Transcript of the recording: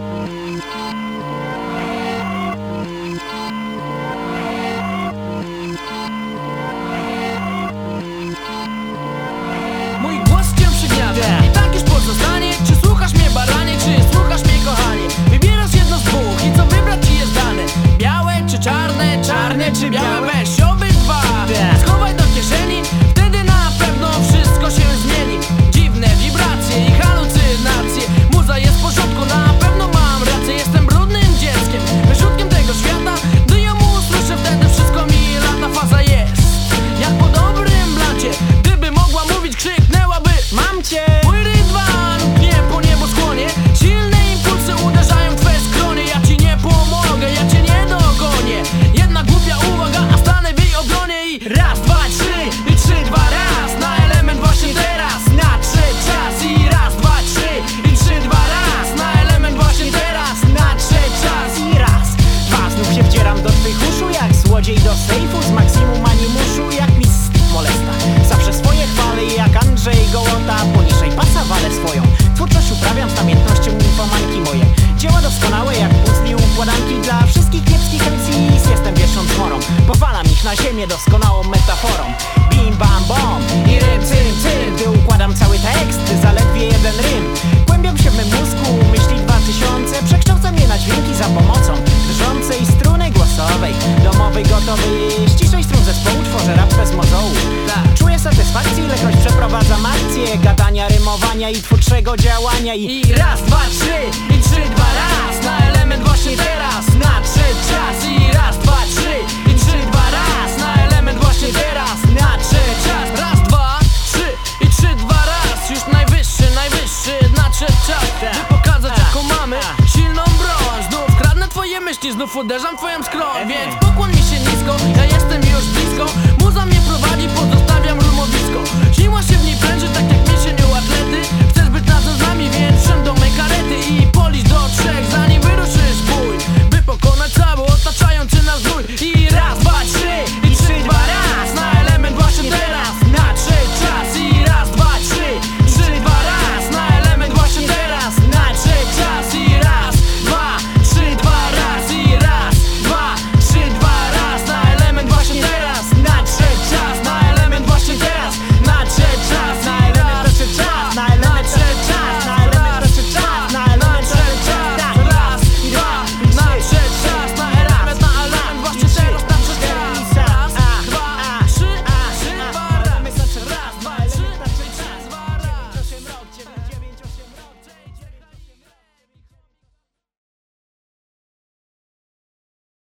Mój głos cię przygniata I tak już pozostanie. Czy słuchasz mnie baranie, czy słuchasz mnie kochanie? Wybierasz jedno z dwóch. I co wybrać ci jest dane? Białe czy czarne, czarne czy białe? Do sejfu z maksimum animuszu Jak mistyk molesta. Zawsze swoje chwale jak Andrzej Gołota Poniżej pasa walę swoją. Twórczość uprawiam z namiętnością nimfomanki moje. Dzieła doskonałe jak puzli układanki Dla wszystkich kiepskich MCs jestem pierwszą chmurą Powalam ich na ziemię doskonałą metaforą. Bim bam bom i rym cyrym cyrym Gdy układam cały tekst, zaledwie Gadania, rymowania i twórczego działania. I, I raz, dwa, trzy i trzy, dwa, raz. Na element właśnie teraz nadszedł czas. I raz, dwa, trzy i trzy, dwa, raz. Na element właśnie teraz nadszedł czas. Raz, dwa, trzy i trzy, dwa, raz. Już najwyższy, najwyższy nadszedł czas. By pokazać jaką mamy silną broń. Znów kradnę twoje myśli, znów uderzam twoją skroń. Więc pokłoń mi się nisko, ja jestem już blisko. Muza mnie prowadzi, pozostawiam rumowisko. Siła